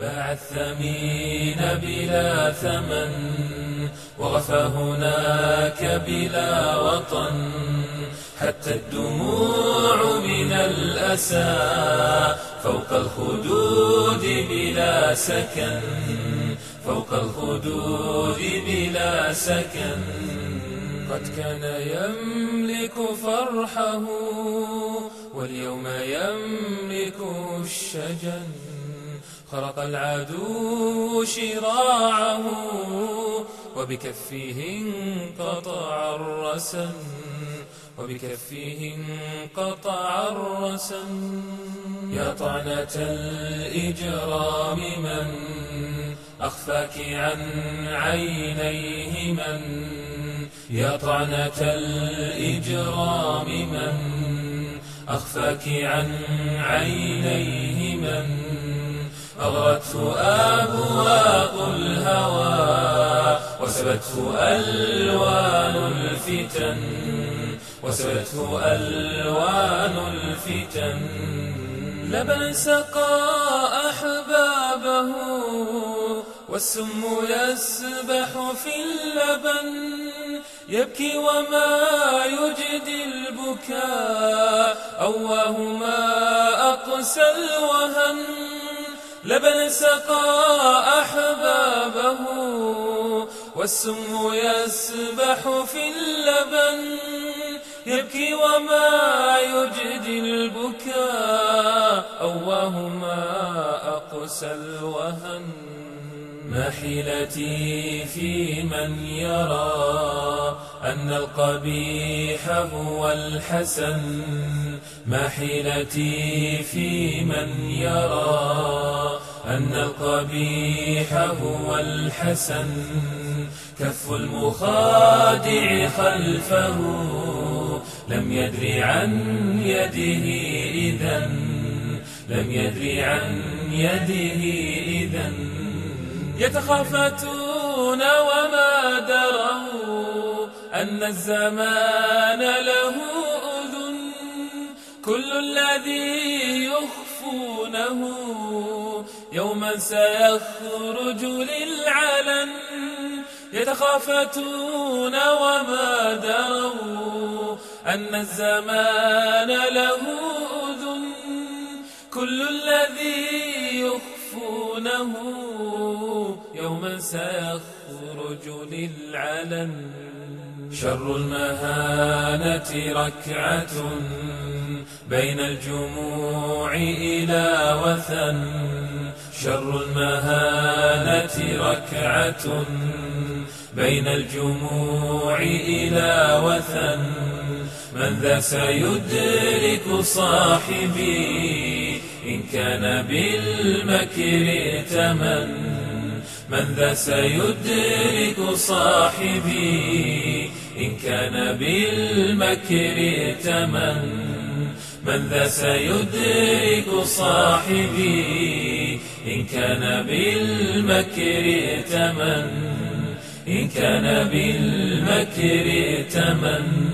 باع الثمين بلا ثمن وغفى هناك بلا وطن. حتى الدموع من الأسى فوق الخدود بلا سكن. فوق الخدود بلا سكن. قد كان يملك فرحه واليوم يملك الشجن. خرق العدو شراعه وبكفه انقطع الرسن وبكفه انقطع الرسن يا طعنة الإجرام من أخفاك عن عينيه من؟ يا طعنة الإجرام من أخفاك عن عينيه من؟ أغرته أبواق الهوى وسبته ألوان الفتن وسبته ألوان الفتن لبن سقى أحبابه والسم يسبح في اللبن يبكي وما يجدي البكاء أواه ما أقسى الوهن لبن سقى أحبابه والسم يسبح في اللبن يبكي وما يجدي البكاء. أواه ما أقسى الوهن ما حيلتي في من يرى أن القبيح هو الحسن ما حيلتي في من يرى أن القبيح هو الحسن كف المخادع خلفه لم يدري عن يده إذا لم يدري عن يده إذا يتخافتون وما دروا أن الزمان له كل الذي يخفونه يوما سيخرج للعلن يتخافتون وما دروا أن الزمان له أذن. كل الذي يخفونه يوما سيخرج للعلن. شر المهانة ركعة بين الجموع إلى وثن. شر المهانة ركعة بين الجموع إلى وثن. من ذا سيدرك صاحبي إن كان بالمكر ائتمن من ذا سيدرك صاحبي إن كان بالمكر ائتمن من ذا سيدرك صاحبي إن كان بالمكر ائتمن إن كان بالمكر ائتمن